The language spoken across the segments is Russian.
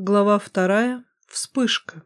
Глава вторая. Вспышка.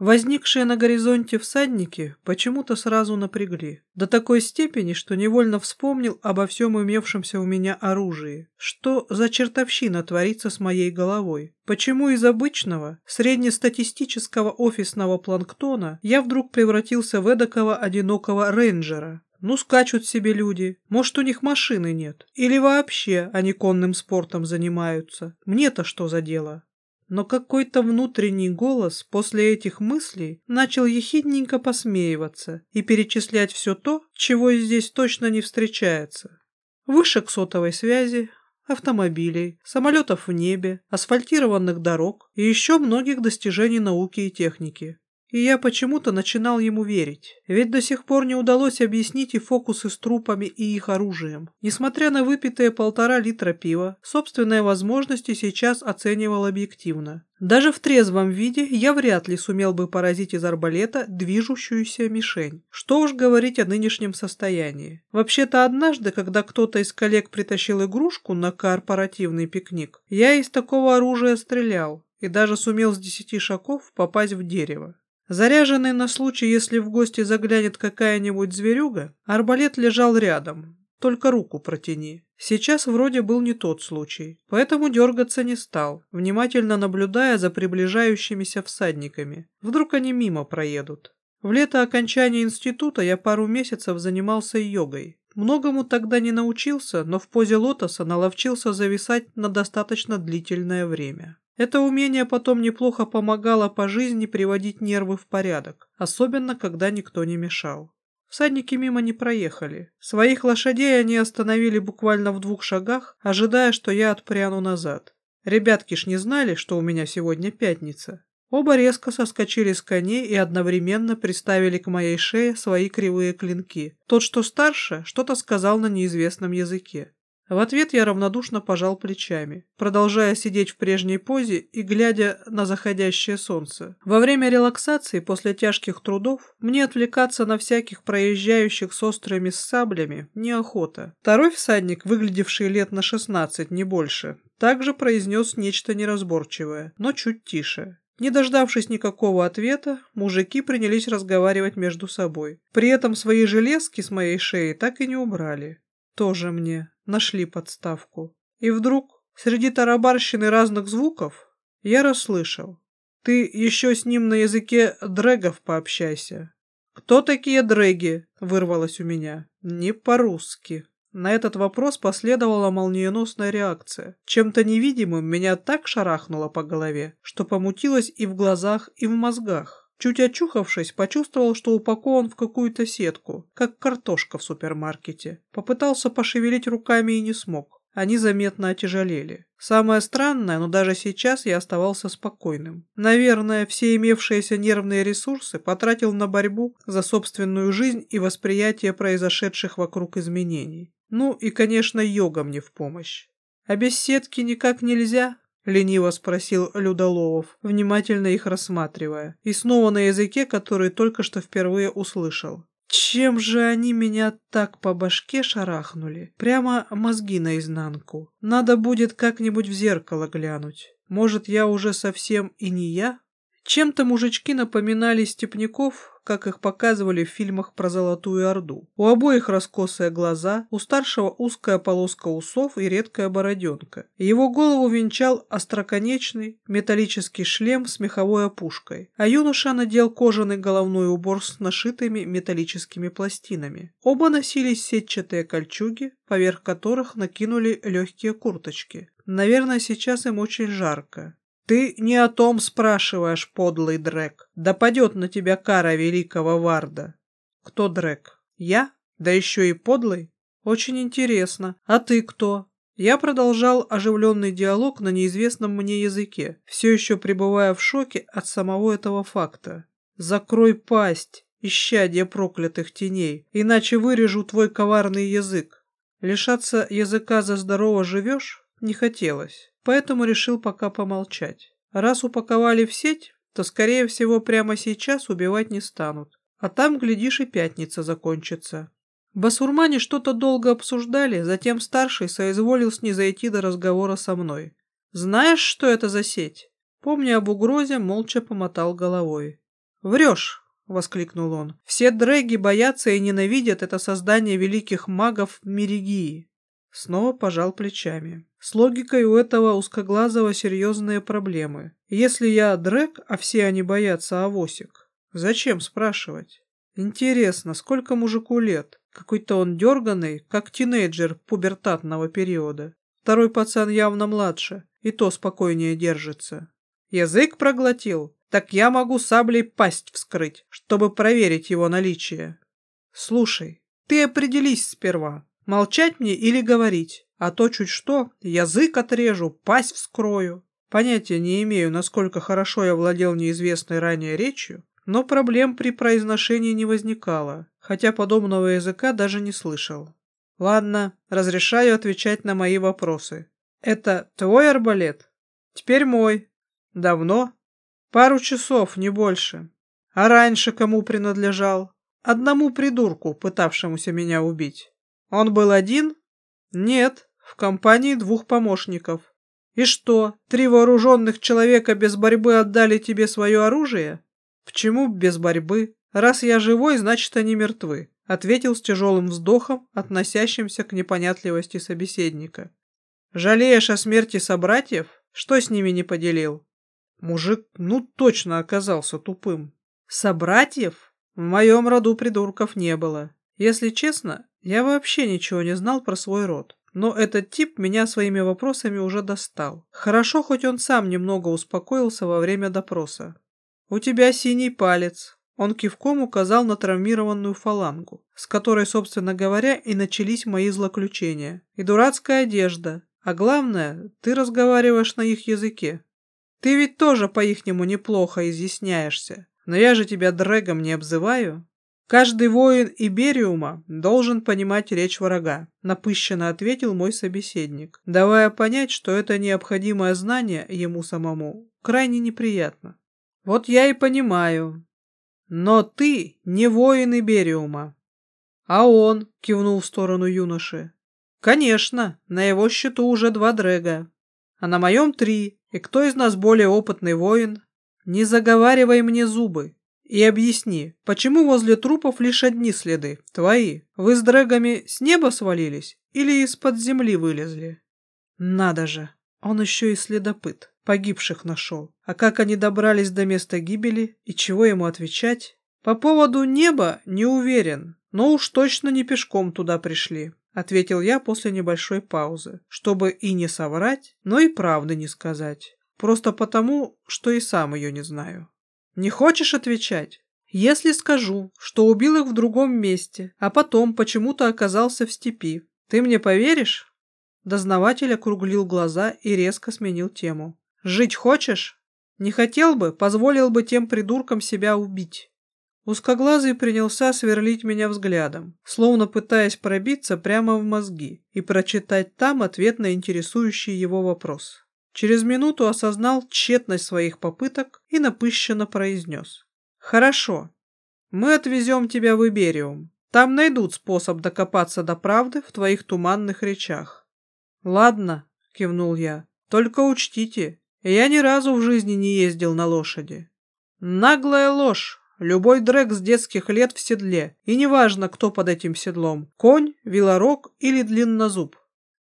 Возникшие на горизонте всадники почему-то сразу напрягли. До такой степени, что невольно вспомнил обо всем имевшемся у меня оружии. Что за чертовщина творится с моей головой? Почему из обычного, среднестатистического офисного планктона я вдруг превратился в эдакого одинокого рейнджера? Ну, скачут себе люди. Может, у них машины нет. Или вообще они конным спортом занимаются. Мне-то что за дело? Но какой-то внутренний голос после этих мыслей начал ехидненько посмеиваться и перечислять все то, чего здесь точно не встречается. Вышек сотовой связи, автомобилей, самолетов в небе, асфальтированных дорог и еще многих достижений науки и техники. И я почему-то начинал ему верить, ведь до сих пор не удалось объяснить и фокусы с трупами и их оружием. Несмотря на выпитые полтора литра пива, собственные возможности сейчас оценивал объективно. Даже в трезвом виде я вряд ли сумел бы поразить из арбалета движущуюся мишень. Что уж говорить о нынешнем состоянии. Вообще-то однажды, когда кто-то из коллег притащил игрушку на корпоративный пикник, я из такого оружия стрелял и даже сумел с десяти шагов попасть в дерево. Заряженный на случай, если в гости заглянет какая-нибудь зверюга, арбалет лежал рядом, только руку протяни. Сейчас вроде был не тот случай, поэтому дергаться не стал, внимательно наблюдая за приближающимися всадниками. Вдруг они мимо проедут. В лето окончания института я пару месяцев занимался йогой. Многому тогда не научился, но в позе лотоса наловчился зависать на достаточно длительное время. Это умение потом неплохо помогало по жизни приводить нервы в порядок, особенно когда никто не мешал. Всадники мимо не проехали. Своих лошадей они остановили буквально в двух шагах, ожидая, что я отпряну назад. Ребятки ж не знали, что у меня сегодня пятница. Оба резко соскочили с коней и одновременно приставили к моей шее свои кривые клинки. Тот, что старше, что-то сказал на неизвестном языке. В ответ я равнодушно пожал плечами, продолжая сидеть в прежней позе и глядя на заходящее солнце. Во время релаксации после тяжких трудов мне отвлекаться на всяких проезжающих с острыми саблями неохота. Второй всадник, выглядевший лет на шестнадцать, не больше, также произнес нечто неразборчивое, но чуть тише. Не дождавшись никакого ответа, мужики принялись разговаривать между собой. При этом свои железки с моей шеи так и не убрали. Тоже мне нашли подставку. И вдруг, среди тарабарщины разных звуков, я расслышал. Ты еще с ним на языке дрэгов пообщайся. «Кто такие дрэги?» — вырвалось у меня. «Не по-русски». На этот вопрос последовала молниеносная реакция. Чем-то невидимым меня так шарахнуло по голове, что помутилось и в глазах, и в мозгах. Чуть очухавшись, почувствовал, что упакован в какую-то сетку, как картошка в супермаркете. Попытался пошевелить руками и не смог. Они заметно отяжелели. Самое странное, но даже сейчас я оставался спокойным. Наверное, все имевшиеся нервные ресурсы потратил на борьбу за собственную жизнь и восприятие произошедших вокруг изменений. Ну и, конечно, йога мне в помощь. А без сетки никак нельзя, лениво спросил Людоловов, внимательно их рассматривая, и снова на языке, который только что впервые услышал. Чем же они меня так по башке шарахнули? Прямо мозги наизнанку. Надо будет как-нибудь в зеркало глянуть. Может, я уже совсем и не я? Чем-то мужички напоминали степняков, как их показывали в фильмах про Золотую Орду. У обоих раскосые глаза, у старшего узкая полоска усов и редкая бороденка. Его голову венчал остроконечный металлический шлем с меховой опушкой, а юноша надел кожаный головной убор с нашитыми металлическими пластинами. Оба носили сетчатые кольчуги, поверх которых накинули легкие курточки. Наверное, сейчас им очень жарко. «Ты не о том спрашиваешь, подлый Дрек. Да падет на тебя кара великого Варда». «Кто Дрек? Я? Да еще и подлый? Очень интересно. А ты кто?» Я продолжал оживленный диалог на неизвестном мне языке, все еще пребывая в шоке от самого этого факта. «Закрой пасть, исчадие проклятых теней, иначе вырежу твой коварный язык. Лишаться языка за здорово живешь не хотелось поэтому решил пока помолчать. Раз упаковали в сеть, то, скорее всего, прямо сейчас убивать не станут. А там, глядишь, и пятница закончится. Басурмане что-то долго обсуждали, затем старший соизволил снизойти до разговора со мной. «Знаешь, что это за сеть?» Помня об угрозе, молча помотал головой. «Врешь!» — воскликнул он. «Все дрэги боятся и ненавидят это создание великих магов Меригии». Снова пожал плечами. С логикой у этого узкоглазого серьезные проблемы. Если я дрэг, а все они боятся авосик, зачем спрашивать? Интересно, сколько мужику лет? Какой-то он дерганый, как тинейджер пубертатного периода. Второй пацан явно младше, и то спокойнее держится. Язык проглотил? Так я могу саблей пасть вскрыть, чтобы проверить его наличие. Слушай, ты определись сперва, молчать мне или говорить, а то чуть что, язык отрежу, пасть вскрою. Понятия не имею, насколько хорошо я владел неизвестной ранее речью, но проблем при произношении не возникало, хотя подобного языка даже не слышал. Ладно, разрешаю отвечать на мои вопросы. Это твой арбалет? Теперь мой. Давно? Пару часов, не больше. А раньше кому принадлежал? Одному придурку, пытавшемуся меня убить. Он был один? Нет, в компании двух помощников. И что, три вооруженных человека без борьбы отдали тебе свое оружие? «Почему без борьбы? Раз я живой, значит, они мертвы», — ответил с тяжелым вздохом, относящимся к непонятливости собеседника. «Жалеешь о смерти собратьев? Что с ними не поделил?» Мужик, ну, точно оказался тупым. «Собратьев? В моем роду придурков не было. Если честно, я вообще ничего не знал про свой род. Но этот тип меня своими вопросами уже достал. Хорошо, хоть он сам немного успокоился во время допроса. «У тебя синий палец». Он кивком указал на травмированную фалангу, с которой, собственно говоря, и начались мои злоключения. И дурацкая одежда. А главное, ты разговариваешь на их языке. Ты ведь тоже по-ихнему неплохо изъясняешься. Но я же тебя дрэгом не обзываю. Каждый воин Ибериума должен понимать речь врага, напыщенно ответил мой собеседник, давая понять, что это необходимое знание ему самому крайне неприятно. Вот я и понимаю. Но ты не воин Ибериума. А он, кивнул в сторону юноши. Конечно, на его счету уже два дрэга. А на моем три. И кто из нас более опытный воин? Не заговаривай мне зубы. И объясни, почему возле трупов лишь одни следы, твои? Вы с дрэгами с неба свалились или из-под земли вылезли? Надо же, он еще и следопыт. Погибших нашел. А как они добрались до места гибели и чего ему отвечать? По поводу неба не уверен, но уж точно не пешком туда пришли, ответил я после небольшой паузы, чтобы и не соврать, но и правды не сказать. Просто потому, что и сам ее не знаю. Не хочешь отвечать? Если скажу, что убил их в другом месте, а потом почему-то оказался в степи, ты мне поверишь? Дознаватель округлил глаза и резко сменил тему. Жить хочешь? Не хотел бы, позволил бы тем придуркам себя убить. Узкоглазый принялся сверлить меня взглядом, словно пытаясь пробиться прямо в мозги и прочитать там ответ на интересующий его вопрос. Через минуту осознал тщетность своих попыток и напыщенно произнес. «Хорошо. Мы отвезем тебя в Ибериум. Там найдут способ докопаться до правды в твоих туманных речах». «Ладно», — кивнул я, — «только учтите, я ни разу в жизни не ездил на лошади. Наглая ложь. Любой дрэк с детских лет в седле, и неважно, кто под этим седлом, конь, велорог или длиннозуб.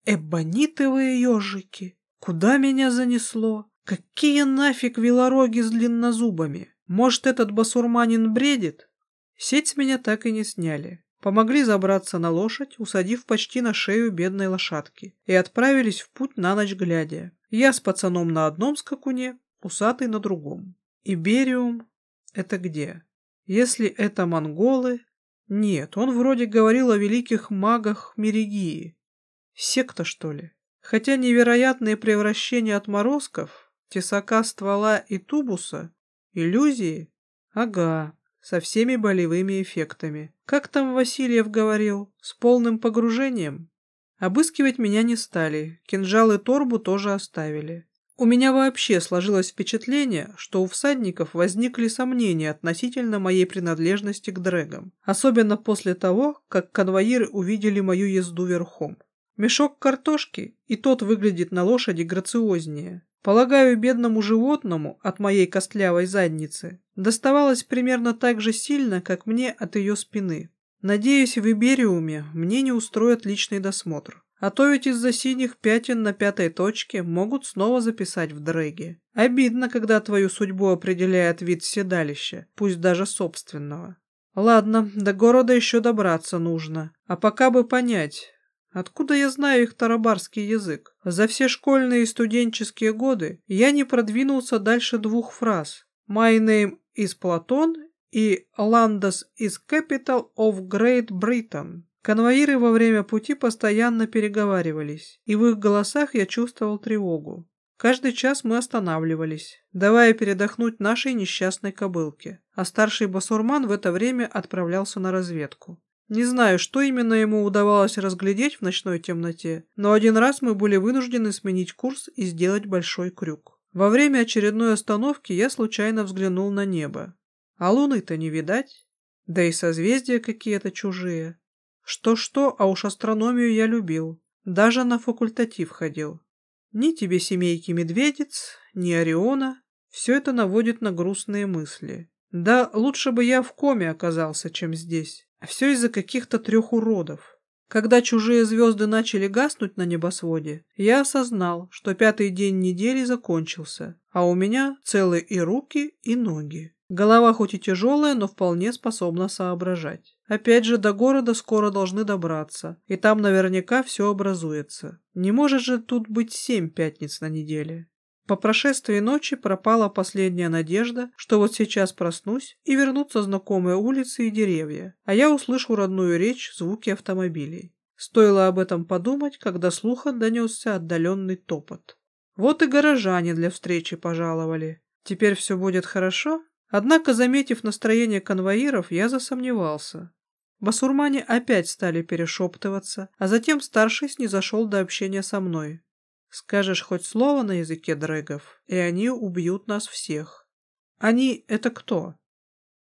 Эбонитовые ежики, куда меня занесло? Какие нафиг велороги с длиннозубами? Может, этот басурманин бредит? Сеть с меня так и не сняли. Помогли забраться на лошадь, усадив почти на шею бедной лошадки, и отправились в путь на ночь глядя. Я с пацаном на одном скакуне, усатый на другом. Ибериум — это где? Если это монголы... Нет, он вроде говорил о великих магах Мерегии. Секта, что ли? Хотя невероятные превращения отморозков, тесака ствола и тубуса, иллюзии, ага, со всеми болевыми эффектами. Как там Васильев говорил, с полным погружением? Обыскивать меня не стали, кинжал и торбу тоже оставили. У меня вообще сложилось впечатление, что у всадников возникли сомнения относительно моей принадлежности к дрэгам, особенно после того, как конвоиры увидели мою езду верхом. Мешок картошки, и тот выглядит на лошади грациознее. Полагаю, бедному животному от моей костлявой задницы доставалось примерно так же сильно, как мне от ее спины. Надеюсь, в Ибериуме мне не устроят личный досмотр. А то ведь из-за синих пятен на пятой точке могут снова записать в дрэге. Обидно, когда твою судьбу определяет вид седалища, пусть даже собственного. Ладно, до города еще добраться нужно. А пока бы понять, откуда я знаю их тарабарский язык. За все школьные и студенческие годы я не продвинулся дальше двух фраз. My name is Platon и Landus is capital of Great Britain. Конвоиры во время пути постоянно переговаривались, и в их голосах я чувствовал тревогу. Каждый час мы останавливались, давая передохнуть нашей несчастной кобылке, а старший басурман в это время отправлялся на разведку. Не знаю, что именно ему удавалось разглядеть в ночной темноте, но один раз мы были вынуждены сменить курс и сделать большой крюк. Во время очередной остановки я случайно взглянул на небо. А луны-то не видать, да и созвездия какие-то чужие. Что-что, а уж астрономию я любил. Даже на факультатив ходил. Ни тебе семейки медведец, ни Ориона. Все это наводит на грустные мысли. Да лучше бы я в коме оказался, чем здесь. А все из-за каких-то трех уродов. Когда чужие звезды начали гаснуть на небосводе, я осознал, что пятый день недели закончился, а у меня целы и руки, и ноги. Голова хоть и тяжелая, но вполне способна соображать. Опять же, до города скоро должны добраться, и там наверняка все образуется. Не может же тут быть семь пятниц на неделе. По прошествии ночи пропала последняя надежда, что вот сейчас проснусь и вернутся знакомые улицы и деревья, а я услышу родную речь, звуки автомобилей. Стоило об этом подумать, когда слуха донесся отдаленный топот. Вот и горожане для встречи пожаловали. Теперь все будет хорошо? Однако, заметив настроение конвоиров, я засомневался. Басурмане опять стали перешептываться, а затем старший снизошел до общения со мной. Скажешь хоть слово на языке дрэгов, и они убьют нас всех. Они — это кто?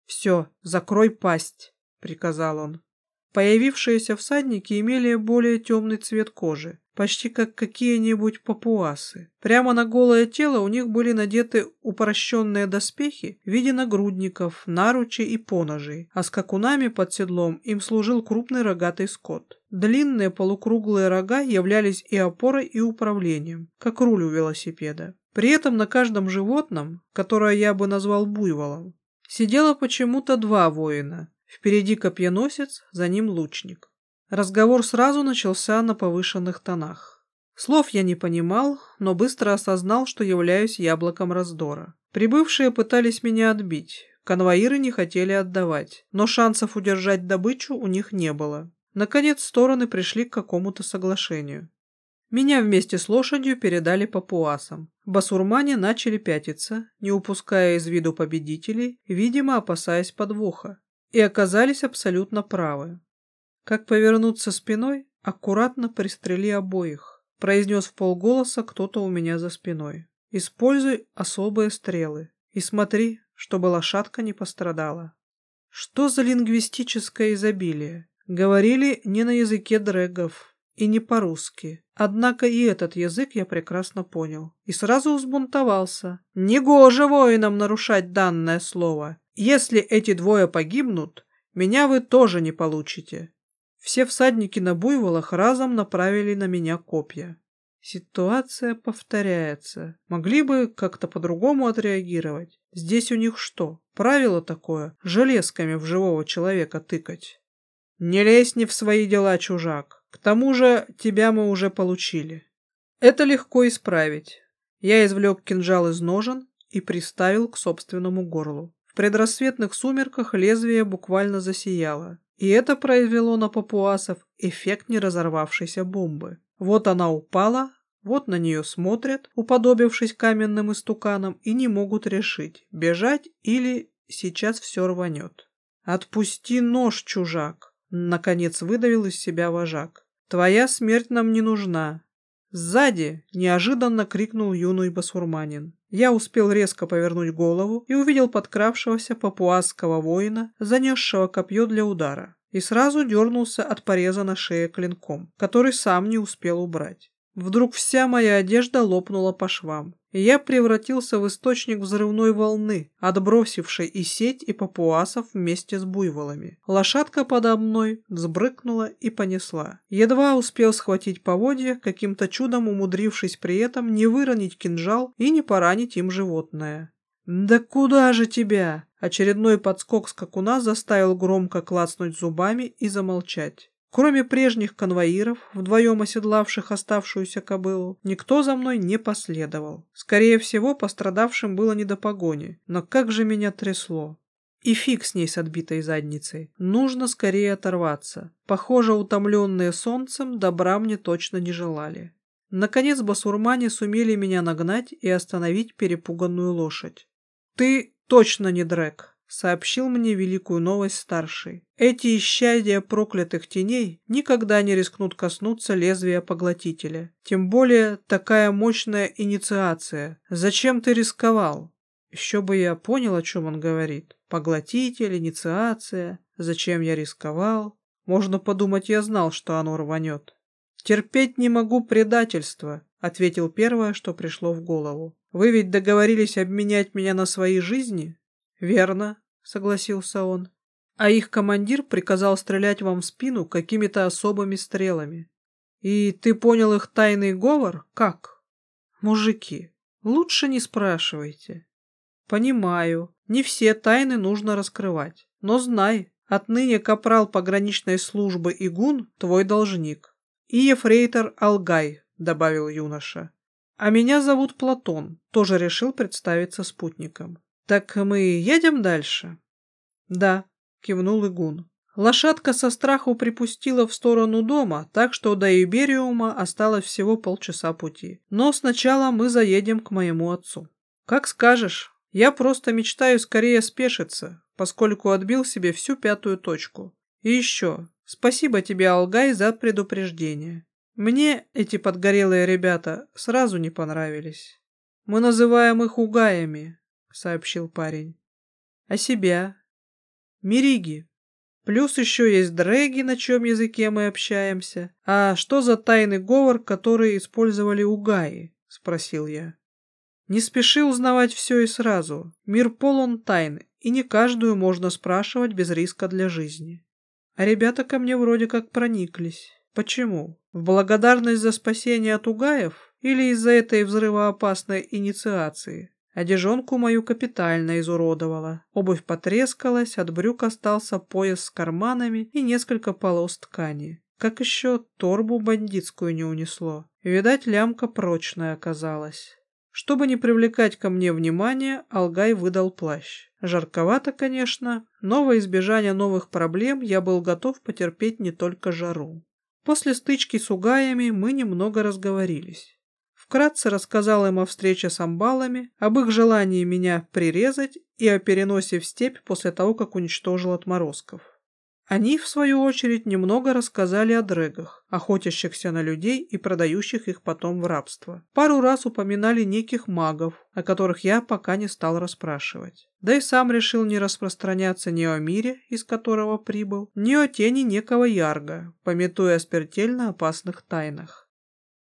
Все, закрой пасть, — приказал он. Появившиеся всадники имели более темный цвет кожи, почти как какие-нибудь папуасы. Прямо на голое тело у них были надеты упрощенные доспехи в виде нагрудников, наручей и поножей, а скакунами под седлом им служил крупный рогатый скот. Длинные полукруглые рога являлись и опорой, и управлением, как руль у велосипеда. При этом на каждом животном, которое я бы назвал буйволом, сидело почему-то два воина. Впереди копьеносец, за ним лучник. Разговор сразу начался на повышенных тонах. Слов я не понимал, но быстро осознал, что являюсь яблоком раздора. Прибывшие пытались меня отбить, конвоиры не хотели отдавать, но шансов удержать добычу у них не было. Наконец стороны пришли к какому-то соглашению. Меня вместе с лошадью передали папуасам. Басурмане начали пятиться, не упуская из виду победителей, видимо, опасаясь подвоха, и оказались абсолютно правы. Как повернуться спиной, аккуратно пристрели обоих, произнес в полголоса кто-то у меня за спиной. Используй особые стрелы и смотри, чтобы лошадка не пострадала. Что за лингвистическое изобилие? Говорили не на языке дрэгов и не по-русски. Однако и этот язык я прекрасно понял. И сразу взбунтовался. Негоже воинам нарушать данное слово. Если эти двое погибнут, меня вы тоже не получите. Все всадники на буйволах разом направили на меня копья. Ситуация повторяется. Могли бы как-то по-другому отреагировать. Здесь у них что, правило такое, железками в живого человека тыкать? Не лезь не в свои дела, чужак. К тому же тебя мы уже получили. Это легко исправить. Я извлек кинжал из ножен и приставил к собственному горлу. В предрассветных сумерках лезвие буквально засияло. И это произвело на папуасов эффект неразорвавшейся бомбы. Вот она упала, вот на нее смотрят, уподобившись каменным истуканам, и не могут решить, бежать или сейчас все рванет. «Отпусти нож, чужак!» — наконец выдавил из себя вожак. «Твоя смерть нам не нужна!» Сзади неожиданно крикнул юный басурманин. Я успел резко повернуть голову и увидел подкравшегося папуасского воина, занесшего копье для удара, и сразу дернулся от пореза на шее клинком, который сам не успел убрать. Вдруг вся моя одежда лопнула по швам. Я превратился в источник взрывной волны, отбросившей и сеть, и папуасов вместе с буйволами. Лошадка подо мной взбрыкнула и понесла. Едва успел схватить поводья, каким-то чудом умудрившись при этом не выронить кинжал и не поранить им животное. «Да куда же тебя?» Очередной подскок скакуна заставил громко клацнуть зубами и замолчать. Кроме прежних конвоиров, вдвоем оседлавших оставшуюся кобылу, никто за мной не последовал. Скорее всего, пострадавшим было не до погони, но как же меня трясло. И фиг с ней с отбитой задницей. Нужно скорее оторваться. Похоже, утомленные солнцем добра мне точно не желали. Наконец басурмане сумели меня нагнать и остановить перепуганную лошадь. «Ты точно не Дрек», сообщил мне великую новость старший. Эти исчадия проклятых теней никогда не рискнут коснуться лезвия поглотителя. Тем более такая мощная инициация. Зачем ты рисковал? Еще бы я понял, о чем он говорит. Поглотитель, инициация. Зачем я рисковал? Можно подумать, я знал, что оно рванет. «Терпеть не могу предательства», — ответил первое, что пришло в голову. «Вы ведь договорились обменять меня на свои жизни?» «Верно», — согласился он. «А их командир приказал стрелять вам в спину какими-то особыми стрелами. И ты понял их тайный говор? Как?» «Мужики, лучше не спрашивайте». «Понимаю, не все тайны нужно раскрывать. Но знай, отныне капрал пограничной службы Игун твой должник. И ефрейтор Алгай», — добавил юноша. «А меня зовут Платон», — тоже решил представиться спутником. «Так мы едем дальше?» «Да», — кивнул Игун. Лошадка со страху припустила в сторону дома, так что до Ибериума осталось всего полчаса пути. Но сначала мы заедем к моему отцу. «Как скажешь. Я просто мечтаю скорее спешиться, поскольку отбил себе всю пятую точку. И еще, спасибо тебе, Алгай, за предупреждение. Мне эти подгорелые ребята сразу не понравились. Мы называем их угаями, — сообщил парень. «А себя?» «Мириги. Плюс еще есть дрэги, на чем языке мы общаемся. А что за тайный говор, который использовали угаи?» — спросил я. «Не спеши узнавать все и сразу. Мир полон тайн, и не каждую можно спрашивать без риска для жизни. А ребята ко мне вроде как прониклись. Почему? В благодарность за спасение от угаев или из-за этой взрывоопасной инициации?» Одежонку мою капитально изуродовала. Обувь потрескалась, от брюк остался пояс с карманами и несколько полос ткани. Как еще торбу бандитскую не унесло. Видать, лямка прочная оказалась. Чтобы не привлекать ко мне внимания, Алгай выдал плащ. Жарковато, конечно, но во избежание новых проблем я был готов потерпеть не только жару. После стычки с угаями мы немного разговорились. Вкратце рассказал им о встрече с амбалами, об их желании меня прирезать и о переносе в степь после того, как уничтожил отморозков. Они, в свою очередь, немного рассказали о дрэгах, охотящихся на людей и продающих их потом в рабство. Пару раз упоминали неких магов, о которых я пока не стал расспрашивать. Да и сам решил не распространяться ни о мире, из которого прибыл, ни о тени некого Ярга, пометуя о смертельно опасных тайнах.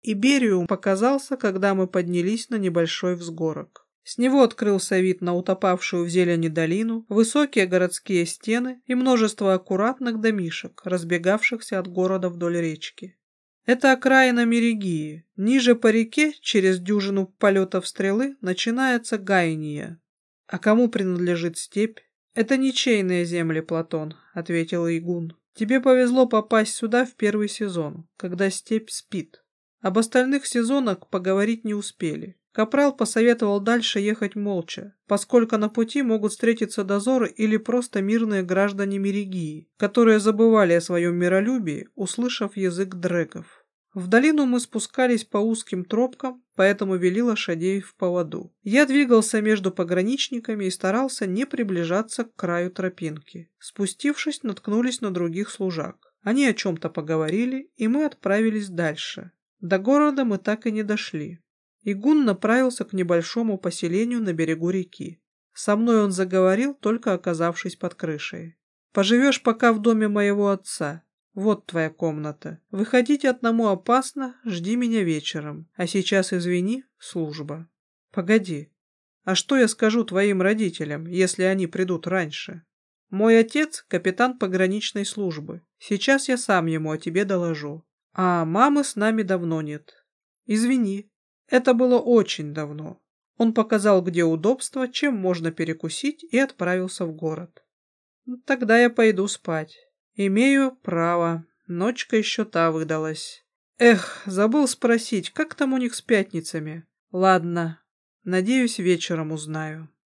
Ибериум показался, когда мы поднялись на небольшой взгорок. С него открылся вид на утопавшую в зелени долину, высокие городские стены и множество аккуратных домишек, разбегавшихся от города вдоль речки. Это окраина Мерегии. Ниже по реке, через дюжину полетов стрелы, начинается Гайния. А кому принадлежит степь? Это ничейные земли, Платон, ответил Игун. Тебе повезло попасть сюда в первый сезон, когда степь спит. Об остальных сезонах поговорить не успели. Капрал посоветовал дальше ехать молча, поскольку на пути могут встретиться дозоры или просто мирные граждане Мерегии, которые забывали о своем миролюбии, услышав язык дрэгов. В долину мы спускались по узким тропкам, поэтому вели лошадей в поводу. Я двигался между пограничниками и старался не приближаться к краю тропинки. Спустившись, наткнулись на других служак. Они о чем-то поговорили, и мы отправились дальше. До города мы так и не дошли. Игун направился к небольшому поселению на берегу реки. Со мной он заговорил, только оказавшись под крышей. «Поживешь пока в доме моего отца. Вот твоя комната. Выходить одному опасно, жди меня вечером. А сейчас, извини, служба». Погоди, а что я скажу твоим родителям, если они придут раньше? Мой отец — капитан пограничной службы. Сейчас я сам ему о тебе доложу. А мамы с нами давно нет. Извини, это было очень давно. Он показал, где удобство, чем можно перекусить, и отправился в город. Тогда я пойду спать. Имею право. Ночка еще та выдалась. Эх, забыл спросить, как там у них с пятницами? Ладно, надеюсь, вечером узнаю.